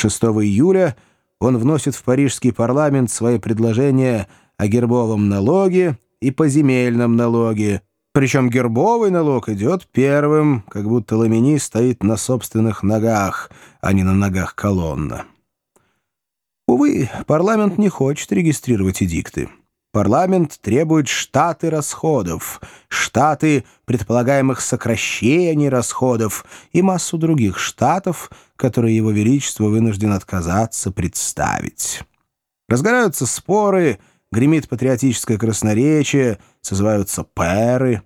6 июля он вносит в парижский парламент свои предложения о гербовом налоге и поземельном налоге, причем гербовый налог идет первым, как будто Ламини стоит на собственных ногах, а не на ногах колонна. Увы, парламент не хочет регистрировать эдикты. Парламент требует штаты расходов, штаты предполагаемых сокращений расходов и массу других штатов, которые Его Величество вынужден отказаться представить. Разгораются споры, гремит патриотическое красноречие, созываются пэры.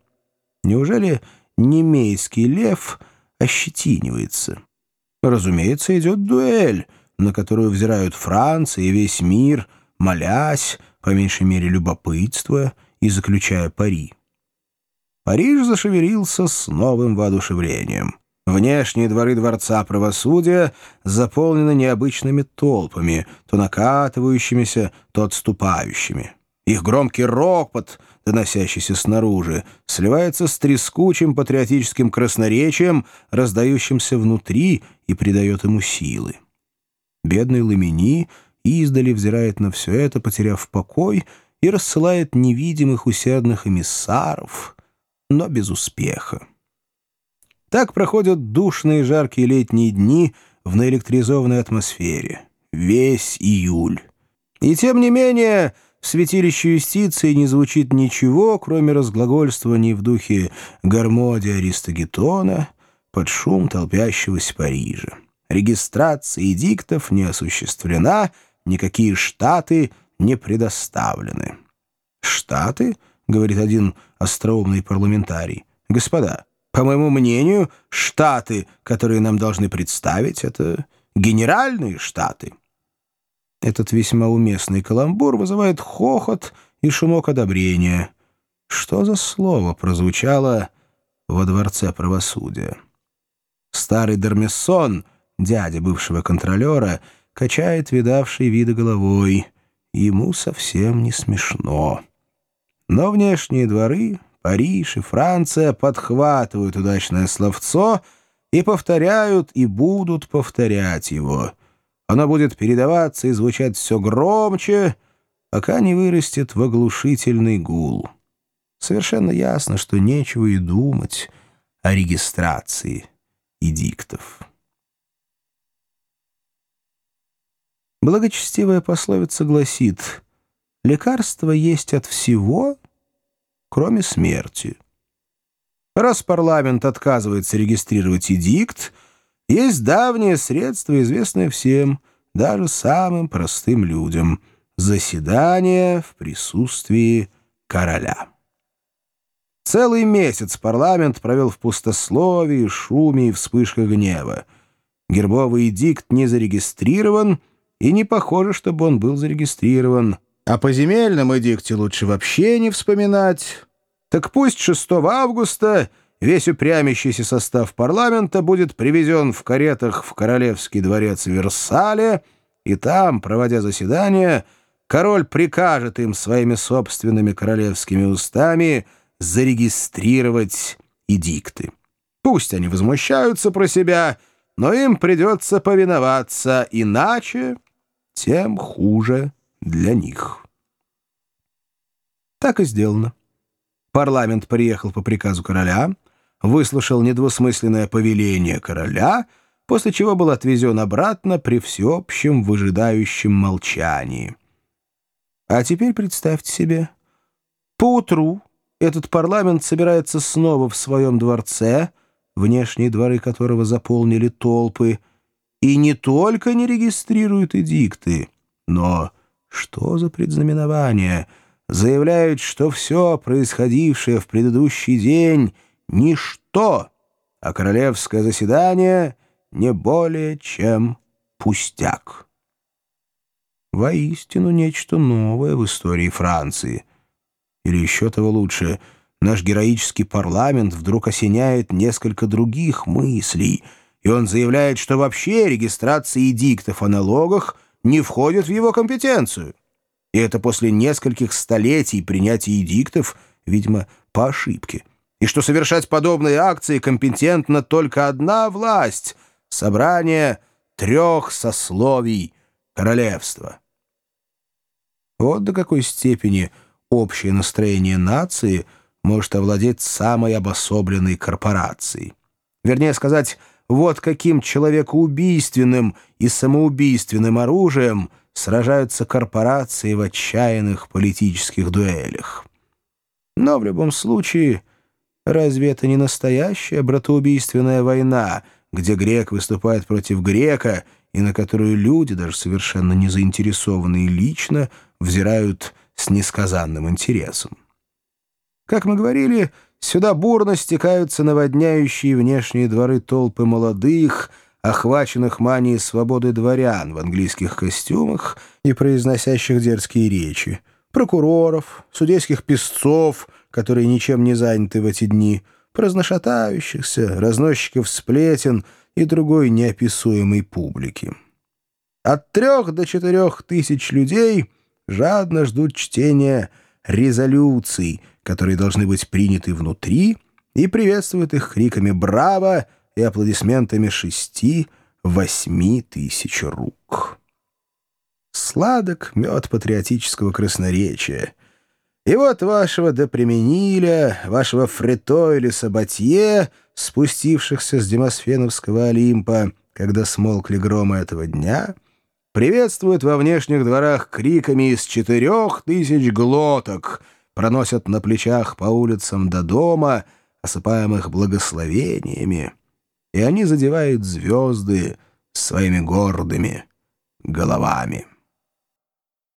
Неужели немейский лев ощетинивается? Разумеется, идет дуэль, на которую взирают Франция и весь мир, молясь, по меньшей мере любопытствуя и заключая пари. Париж зашевелился с новым воодушевлением. Внешние дворы Дворца Правосудия заполнены необычными толпами, то накатывающимися, то отступающими. Их громкий ропот, доносящийся снаружи, сливается с трескучим патриотическим красноречием, раздающимся внутри и придает ему силы. Бедный Ламини издали взирает на все это, потеряв покой, и рассылает невидимых усердных эмиссаров, но без успеха. Так проходят душные жаркие летние дни в наэлектризованной атмосфере. Весь июль. И тем не менее в святилище юстиции не звучит ничего, кроме разглагольствований в духе гармоди Аристогетона под шум толпящегося Парижа. Регистрация эдиктов не осуществлена — никакие штаты не предоставлены. «Штаты?» — говорит один остроумный парламентарий. «Господа, по моему мнению, штаты, которые нам должны представить, это генеральные штаты». Этот весьма уместный каламбур вызывает хохот и шумок одобрения. Что за слово прозвучало во Дворце правосудия? Старый Дормессон, дядя бывшего контролера, качает видавший виды головой. Ему совсем не смешно. Но внешние дворы, Париж и Франция подхватывают удачное словцо и повторяют и будут повторять его. Оно будет передаваться и звучать все громче, пока не вырастет в оглушительный гул. Совершенно ясно, что нечего и думать о регистрации эдиктов. Благочестивая пословица гласит «Лекарство есть от всего, кроме смерти». Раз парламент отказывается регистрировать эдикт, есть давнее средство, известное всем, даже самым простым людям — заседание в присутствии короля. Целый месяц парламент провел в пустословии, шуме и вспышках гнева. Гербовый эдикт не зарегистрирован — и не похоже, чтобы он был зарегистрирован. А по земельному эдикте лучше вообще не вспоминать. Так пусть 6 августа весь упрямящийся состав парламента будет привезен в каретах в Королевский дворец Версале, и там, проводя заседание, король прикажет им своими собственными королевскими устами зарегистрировать эдикты. Пусть они возмущаются про себя, но им придется повиноваться, иначе тем хуже для них. Так и сделано. Парламент приехал по приказу короля, выслушал недвусмысленное повеление короля, после чего был отвезен обратно при всеобщем выжидающем молчании. А теперь представьте себе, поутру этот парламент собирается снова в своем дворце, внешние дворы которого заполнили толпы, и не только не регистрируют эдикты, но, что за предзнаменование, заявляют, что все происходившее в предыдущий день — ничто, а королевское заседание — не более чем пустяк. Воистину нечто новое в истории Франции. Или еще того лучше, наш героический парламент вдруг осеняет несколько других мыслей — и он заявляет, что вообще регистрация эдиктов о налогах не входит в его компетенцию. И это после нескольких столетий принятия эдиктов, видимо, по ошибке. И что совершать подобные акции компетентна только одна власть — собрание трех сословий королевства. Вот до какой степени общее настроение нации может овладеть самой обособленной корпорацией. Вернее сказать, вот каким человекоубийственным и самоубийственным оружием сражаются корпорации в отчаянных политических дуэлях. Но в любом случае, разве это не настоящая братоубийственная война, где грек выступает против грека, и на которую люди, даже совершенно не заинтересованные лично, взирают с несказанным интересом? Как мы говорили, Сюда бурно стекаются наводняющие внешние дворы толпы молодых, охваченных манией свободы дворян в английских костюмах и произносящих дерзкие речи, прокуроров, судейских песцов, которые ничем не заняты в эти дни, праздношатающихся, разносчиков сплетен и другой неописуемой публики. От трех до четырех тысяч людей жадно ждут чтения резолюций — которые должны быть приняты внутри, и приветствуют их криками «Браво!» и аплодисментами шести-восьми тысяч рук. Сладок мед патриотического красноречия. И вот вашего Депремениля, вашего Фрето или Сабатье, спустившихся с Демосфеновского Олимпа, когда смолкли громы этого дня, приветствуют во внешних дворах криками из четырех тысяч глоток — проносят на плечах по улицам до дома, осыпаемых благословениями, и они задевают звезды своими гордыми головами.